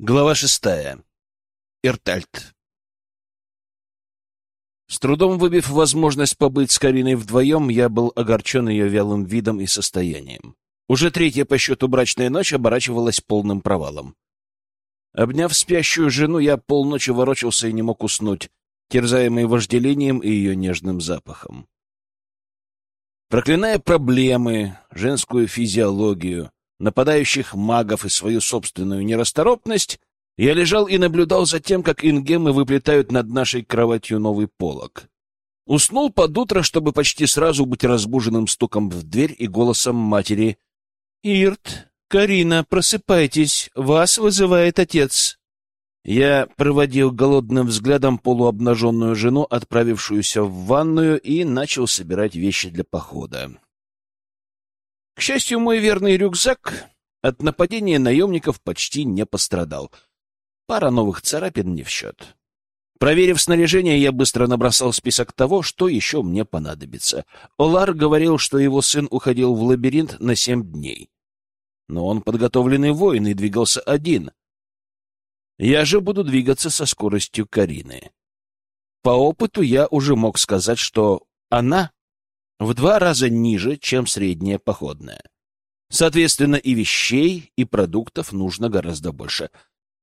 Глава шестая. Иртальт. С трудом выбив возможность побыть с Кариной вдвоем, я был огорчен ее вялым видом и состоянием. Уже третья по счету брачная ночь оборачивалась полным провалом. Обняв спящую жену, я полночи ворочался и не мог уснуть, терзаемый вожделением и ее нежным запахом. Проклиная проблемы, женскую физиологию, нападающих магов и свою собственную нерасторопность, я лежал и наблюдал за тем, как ингемы выплетают над нашей кроватью новый полог. Уснул под утро, чтобы почти сразу быть разбуженным стуком в дверь и голосом матери. «Ирт, Карина, просыпайтесь, вас вызывает отец». Я проводил голодным взглядом полуобнаженную жену, отправившуюся в ванную, и начал собирать вещи для похода. К счастью, мой верный рюкзак от нападения наемников почти не пострадал. Пара новых царапин не в счет. Проверив снаряжение, я быстро набросал список того, что еще мне понадобится. Олар говорил, что его сын уходил в лабиринт на семь дней. Но он подготовленный воин и двигался один. Я же буду двигаться со скоростью Карины. По опыту я уже мог сказать, что она в два раза ниже, чем средняя походная. Соответственно, и вещей, и продуктов нужно гораздо больше.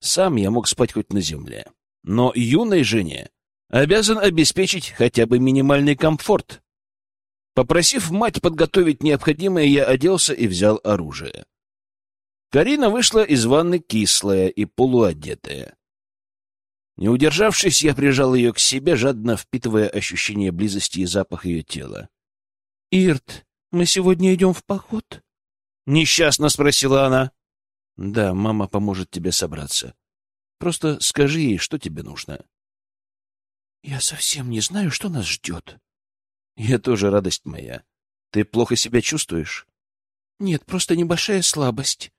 Сам я мог спать хоть на земле. Но юной жене обязан обеспечить хотя бы минимальный комфорт. Попросив мать подготовить необходимое, я оделся и взял оружие. Карина вышла из ванны кислая и полуодетая. Не удержавшись, я прижал ее к себе, жадно впитывая ощущение близости и запах ее тела. «Ирт, мы сегодня идем в поход?» — несчастно спросила она. «Да, мама поможет тебе собраться. Просто скажи ей, что тебе нужно». «Я совсем не знаю, что нас ждет». «Я тоже радость моя. Ты плохо себя чувствуешь?» «Нет, просто небольшая слабость».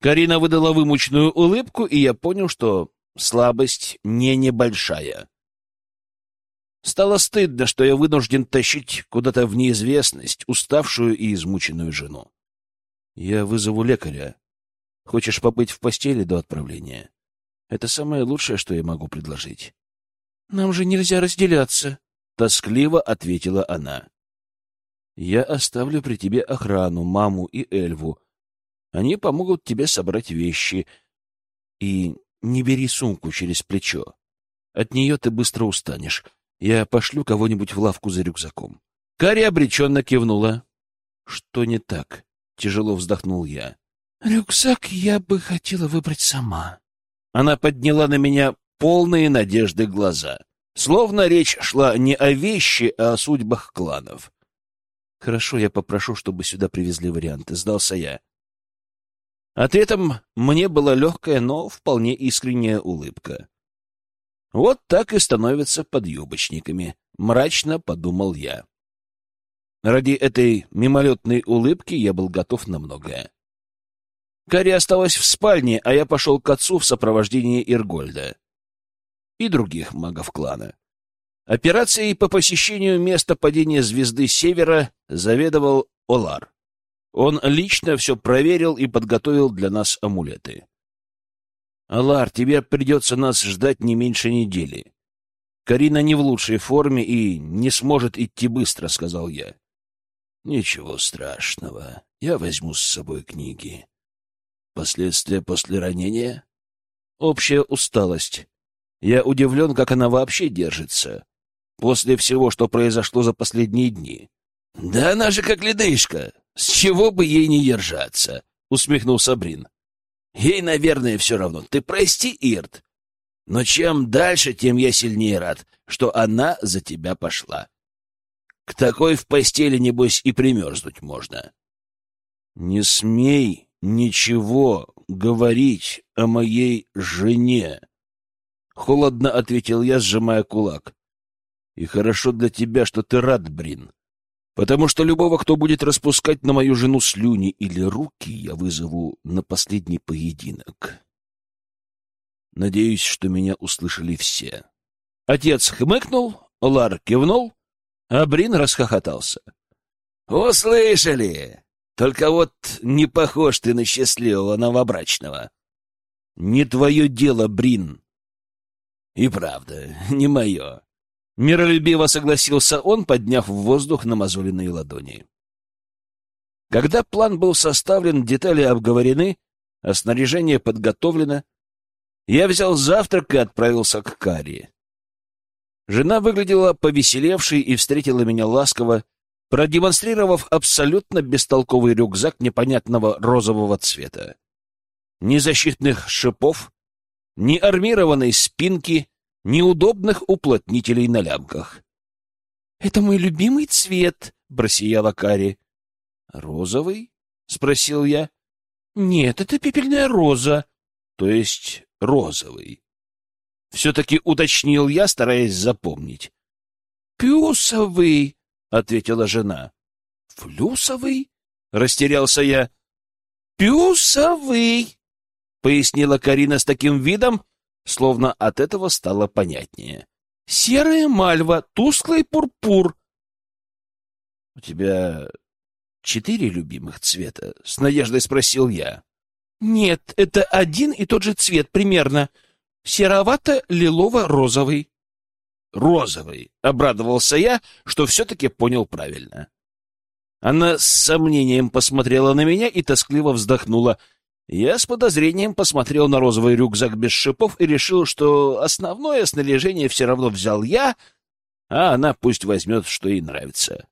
Карина выдала вымученную улыбку, и я понял, что слабость не небольшая. Стало стыдно, что я вынужден тащить куда-то в неизвестность уставшую и измученную жену. Я вызову лекаря. Хочешь побыть в постели до отправления? Это самое лучшее, что я могу предложить. — Нам же нельзя разделяться, — тоскливо ответила она. — Я оставлю при тебе охрану, маму и Эльву. Они помогут тебе собрать вещи. И не бери сумку через плечо. От нее ты быстро устанешь. Я пошлю кого-нибудь в лавку за рюкзаком. Карри обреченно кивнула. Что не так? Тяжело вздохнул я. Рюкзак я бы хотела выбрать сама. Она подняла на меня полные надежды глаза. Словно речь шла не о вещи, а о судьбах кланов. Хорошо, я попрошу, чтобы сюда привезли варианты. Сдался я. Ответом мне была легкая, но вполне искренняя улыбка. Вот так и становятся подъюбочниками, мрачно подумал я. Ради этой мимолетной улыбки я был готов на многое. Кари осталась в спальне, а я пошел к отцу в сопровождении Иргольда и других магов клана. Операцией по посещению места падения звезды Севера заведовал Олар. Он лично все проверил и подготовил для нас амулеты. Алар, тебе придется нас ждать не меньше недели. Карина не в лучшей форме и не сможет идти быстро, — сказал я. Ничего страшного. Я возьму с собой книги. Последствия после ранения? Общая усталость. Я удивлен, как она вообще держится. После всего, что произошло за последние дни. Да она же как ледышка. С чего бы ей не держаться? — усмехнулся Брин. Ей, наверное, все равно. Ты прости, Ирт. Но чем дальше, тем я сильнее рад, что она за тебя пошла. К такой в постели, небось, и примерзнуть можно. Не смей ничего говорить о моей жене. Холодно ответил я, сжимая кулак. И хорошо для тебя, что ты рад, Брин потому что любого, кто будет распускать на мою жену слюни или руки, я вызову на последний поединок. Надеюсь, что меня услышали все. Отец хмыкнул, Лар кивнул, а Брин расхохотался. «Услышали! Только вот не похож ты на счастливого новобрачного. Не твое дело, Брин. И правда, не мое. Миролюбиво согласился он, подняв в воздух намазоленные ладони. Когда план был составлен, детали обговорены, а снаряжение подготовлено, я взял завтрак и отправился к Кари. Жена выглядела повеселевшей и встретила меня ласково, продемонстрировав абсолютно бестолковый рюкзак непонятного розового цвета. Ни защитных шипов, ни армированной спинки, ни удобных уплотнителей на лямках. — Это мой любимый цвет, — просияла Кари. — Розовый? — спросил я. — Нет, это пепельная роза. — То есть розовый. Все-таки уточнил я, стараясь запомнить. — Пюсовый, — ответила жена. — Флюсовый? — растерялся я. — Пюсовый, — пояснила Карина с таким видом, словно от этого стало понятнее. — Серая мальва, тусклый пурпур. — У тебя четыре любимых цвета? — с надеждой спросил я. — Нет, это один и тот же цвет примерно. Серовато-лилово-розовый. — Розовый, — обрадовался я, что все-таки понял правильно. Она с сомнением посмотрела на меня и тоскливо вздохнула — я с подозрением посмотрел на розовый рюкзак без шипов и решил, что основное снаряжение все равно взял я, а она пусть возьмет, что ей нравится.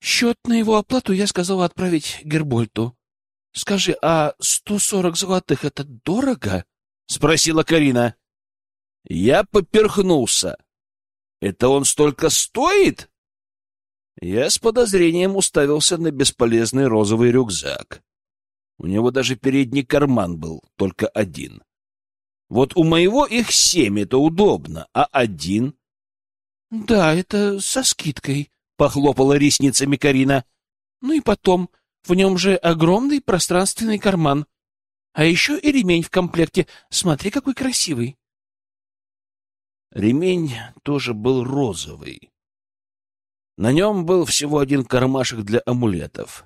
Счет на его оплату я сказала отправить Гербольту. — Скажи, а сто сорок золотых — это дорого? — спросила Карина. Я поперхнулся. — Это он столько стоит? Я с подозрением уставился на бесполезный розовый рюкзак. У него даже передний карман был, только один. Вот у моего их семь, это удобно, а один... — Да, это со скидкой, — похлопала ресницами Карина. — Ну и потом, в нем же огромный пространственный карман. А еще и ремень в комплекте. Смотри, какой красивый. Ремень тоже был розовый. На нем был всего один кармашек для амулетов.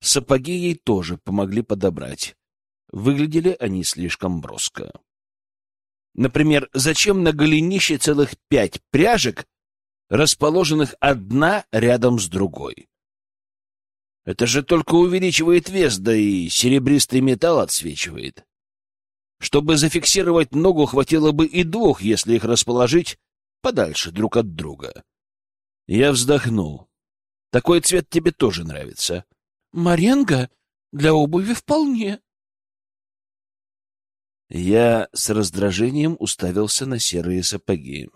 Сапоги ей тоже помогли подобрать. Выглядели они слишком броско. Например, зачем на голенище целых пять пряжек, расположенных одна рядом с другой? Это же только увеличивает вес, да и серебристый металл отсвечивает. Чтобы зафиксировать ногу, хватило бы и двух, если их расположить подальше друг от друга. Я вздохнул. Такой цвет тебе тоже нравится. Маренго для обуви вполне. Я с раздражением уставился на серые сапоги.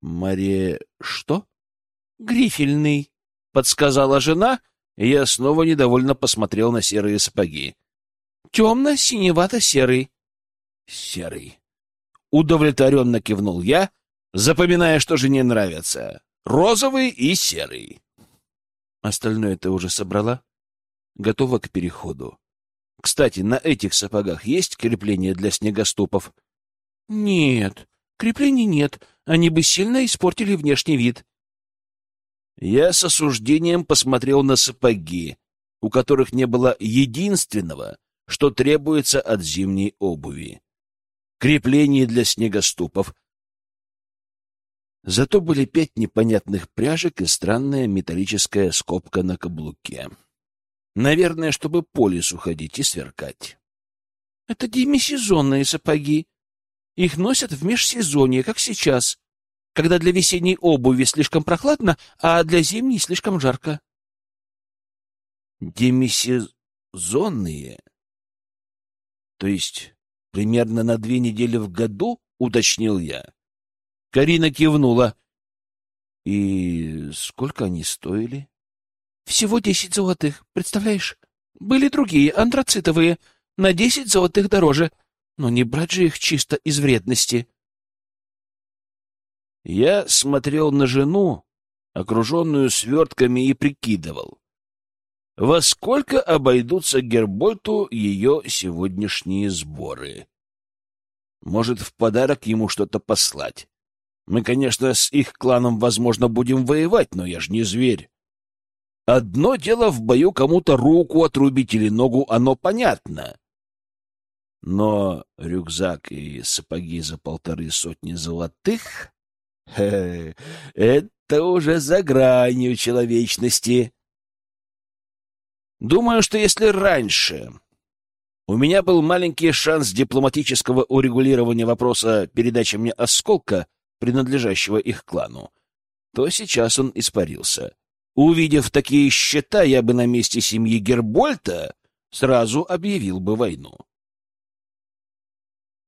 Маре что? Грифельный, подсказала жена, и я снова недовольно посмотрел на серые сапоги. Темно-синевато-серый. Серый. Удовлетворенно кивнул я, запоминая, что жене нравится. Розовый и серый. Остальное ты уже собрала? Готова к переходу. Кстати, на этих сапогах есть крепление для снегоступов? Нет, креплений нет. Они бы сильно испортили внешний вид. Я с осуждением посмотрел на сапоги, у которых не было единственного, что требуется от зимней обуви. Крепление для снегоступов, Зато были пять непонятных пряжек и странная металлическая скобка на каблуке. Наверное, чтобы по лесу ходить и сверкать. Это демисезонные сапоги. Их носят в межсезонье, как сейчас, когда для весенней обуви слишком прохладно, а для зимней слишком жарко. Демисезонные? То есть примерно на две недели в году, уточнил я. Карина кивнула. И сколько они стоили? Всего десять золотых, представляешь? Были другие, антрацитовые, на десять золотых дороже. Но не брать же их чисто из вредности. Я смотрел на жену, окруженную свертками, и прикидывал, во сколько обойдутся Гербольту ее сегодняшние сборы. Может, в подарок ему что-то послать. Мы, конечно, с их кланом, возможно, будем воевать, но я ж не зверь. Одно дело в бою кому-то руку отрубить или ногу, оно понятно. Но рюкзак и сапоги за полторы сотни золотых — это уже за гранью человечности. Думаю, что если раньше у меня был маленький шанс дипломатического урегулирования вопроса передачи мне осколка, принадлежащего их клану, то сейчас он испарился. Увидев такие счета, я бы на месте семьи Гербольта сразу объявил бы войну.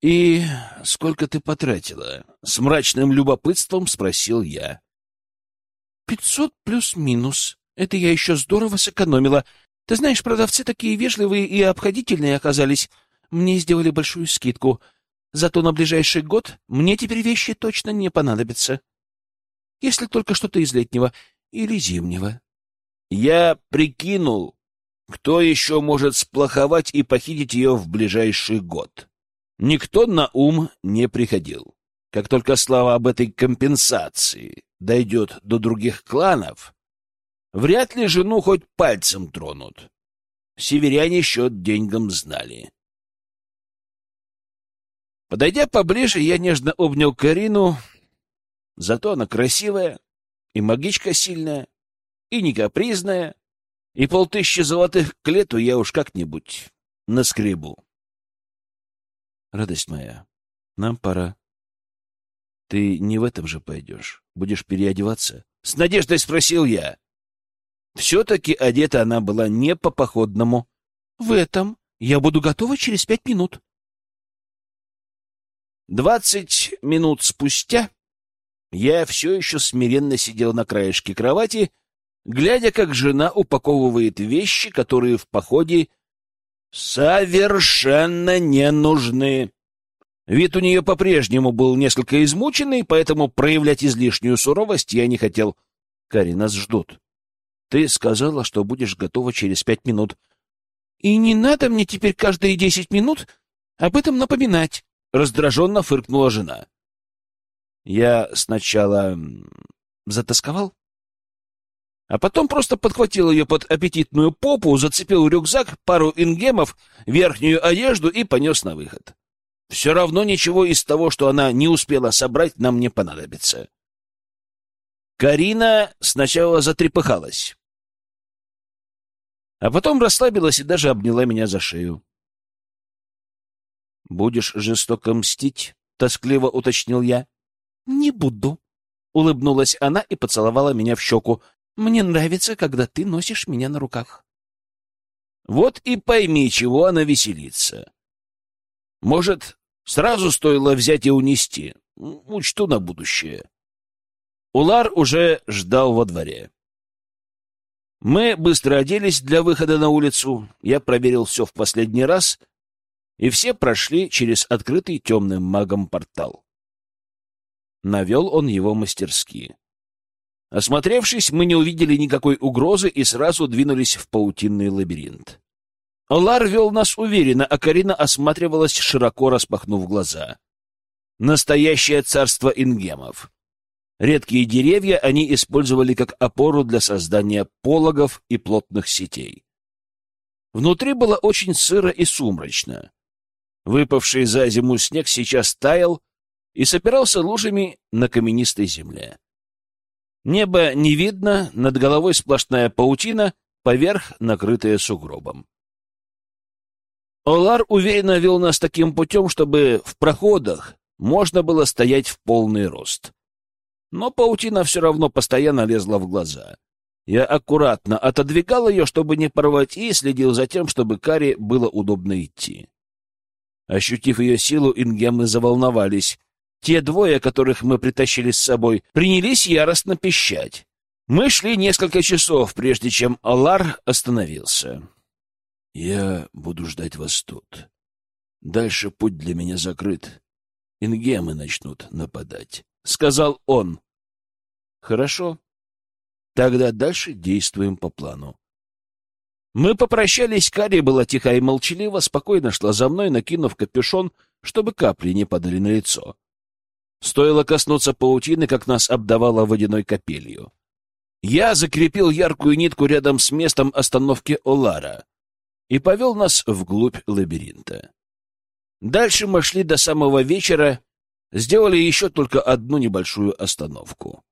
«И сколько ты потратила?» — с мрачным любопытством спросил я. «Пятьсот плюс-минус. Это я еще здорово сэкономила. Ты знаешь, продавцы такие вежливые и обходительные оказались. Мне сделали большую скидку. Зато на ближайший год мне теперь вещи точно не понадобятся. Если только что-то из летнего или зимнего. Я прикинул, кто еще может сплоховать и похитить ее в ближайший год. Никто на ум не приходил. Как только слава об этой компенсации дойдет до других кланов, вряд ли жену хоть пальцем тронут. Северяне счет деньгам знали. Подойдя поближе, я нежно обнял Карину. Зато она красивая, и магичка сильная, и не капризная, и полтыщи золотых к лету я уж как-нибудь наскребу. Радость моя, нам пора. Ты не в этом же пойдешь. Будешь переодеваться? С надеждой спросил я. Все-таки одета она была не по-походному. В этом я буду готова через пять минут. Двадцать минут спустя я все еще смиренно сидел на краешке кровати, глядя, как жена упаковывает вещи, которые в походе совершенно не нужны. Вид у нее по-прежнему был несколько измученный, поэтому проявлять излишнюю суровость я не хотел. Кари, нас ждут. Ты сказала, что будешь готова через пять минут. И не надо мне теперь каждые десять минут об этом напоминать. Раздраженно фыркнула жена. Я сначала затасковал, а потом просто подхватил ее под аппетитную попу, зацепил рюкзак, пару ингемов, верхнюю одежду и понес на выход. Все равно ничего из того, что она не успела собрать, нам не понадобится. Карина сначала затрепыхалась, а потом расслабилась и даже обняла меня за шею. Будешь жестоко мстить? тоскливо уточнил я. Не буду, улыбнулась она и поцеловала меня в щеку. Мне нравится, когда ты носишь меня на руках. Вот и пойми, чего она веселится. Может, сразу стоило взять и унести. Учту на будущее. Улар уже ждал во дворе. Мы быстро оделись для выхода на улицу. Я проверил все в последний раз и все прошли через открытый темным магом портал. Навел он его мастерски. Осмотревшись, мы не увидели никакой угрозы и сразу двинулись в паутинный лабиринт. Лар вел нас уверенно, а Карина осматривалась, широко распахнув глаза. Настоящее царство ингемов. Редкие деревья они использовали как опору для создания пологов и плотных сетей. Внутри было очень сыро и сумрачно. Выпавший за зиму снег сейчас таял и сопирался лужами на каменистой земле. Небо не видно, над головой сплошная паутина, поверх накрытая сугробом. Олар уверенно вел нас таким путем, чтобы в проходах можно было стоять в полный рост. Но паутина все равно постоянно лезла в глаза. Я аккуратно отодвигал ее, чтобы не порвать, и следил за тем, чтобы Каре было удобно идти. Ощутив ее силу, ингемы заволновались. Те двое, которых мы притащили с собой, принялись яростно пищать. Мы шли несколько часов, прежде чем Алар остановился. — Я буду ждать вас тут. Дальше путь для меня закрыт. Ингемы начнут нападать, — сказал он. — Хорошо. Тогда дальше действуем по плану. Мы попрощались, Карри была тиха и молчалива, спокойно шла за мной, накинув капюшон, чтобы капли не падали на лицо. Стоило коснуться паутины, как нас обдавало водяной капелью. Я закрепил яркую нитку рядом с местом остановки Олара и повел нас вглубь лабиринта. Дальше мы шли до самого вечера, сделали еще только одну небольшую остановку.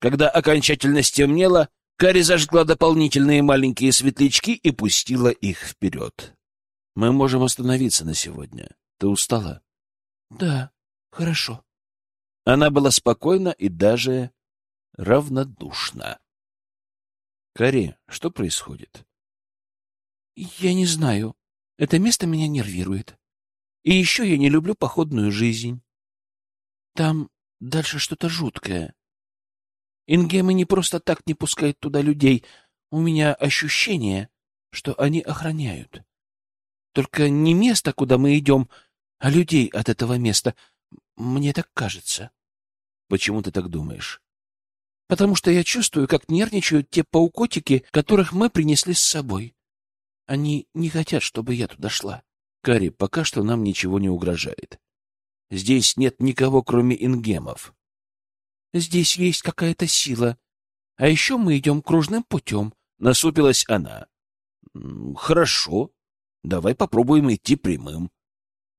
Когда окончательно стемнело, Кари зажгла дополнительные маленькие светлячки и пустила их вперед. «Мы можем остановиться на сегодня. Ты устала?» «Да, хорошо». Она была спокойна и даже равнодушна. «Кари, что происходит?» «Я не знаю. Это место меня нервирует. И еще я не люблю походную жизнь. Там дальше что-то жуткое. Ингемы не просто так не пускают туда людей. У меня ощущение, что они охраняют. Только не место, куда мы идем, а людей от этого места. Мне так кажется. Почему ты так думаешь? Потому что я чувствую, как нервничают те паукотики, которых мы принесли с собой. Они не хотят, чтобы я туда шла. Кари, пока что нам ничего не угрожает. Здесь нет никого, кроме ингемов. Здесь есть какая-то сила. А еще мы идем кружным путем. Насупилась она. Хорошо. Давай попробуем идти прямым.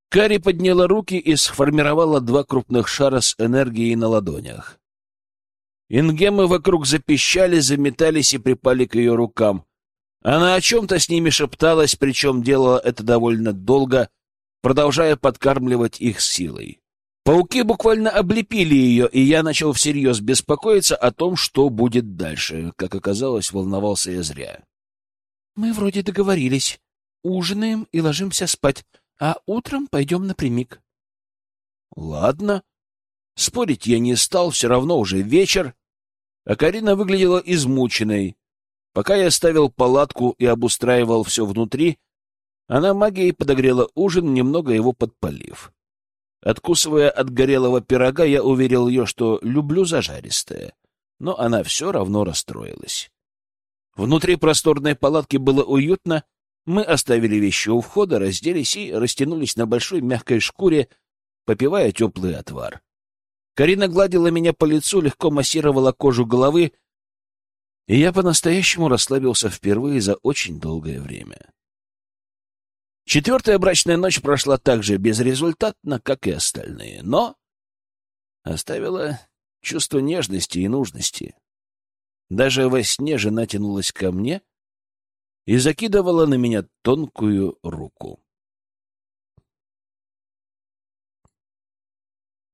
Кари подняла руки и сформировала два крупных шара с энергией на ладонях. Ингемы вокруг запищали, заметались и припали к ее рукам. Она о чем-то с ними шепталась, причем делала это довольно долго, продолжая подкармливать их силой. Пауки буквально облепили ее, и я начал всерьез беспокоиться о том, что будет дальше. Как оказалось, волновался я зря. «Мы вроде договорились. Ужинаем и ложимся спать, а утром пойдем напрямик». «Ладно». Спорить я не стал, все равно уже вечер. А Карина выглядела измученной. Пока я ставил палатку и обустраивал все внутри, она магией подогрела ужин, немного его подпалив. Откусывая от горелого пирога, я уверил ее, что люблю зажаристое, но она все равно расстроилась. Внутри просторной палатки было уютно, мы оставили вещи у входа, разделись и растянулись на большой мягкой шкуре, попивая теплый отвар. Карина гладила меня по лицу, легко массировала кожу головы, и я по-настоящему расслабился впервые за очень долгое время. Четвертая брачная ночь прошла так же безрезультатно, как и остальные, но оставила чувство нежности и нужности. Даже во сне жена тянулась ко мне и закидывала на меня тонкую руку.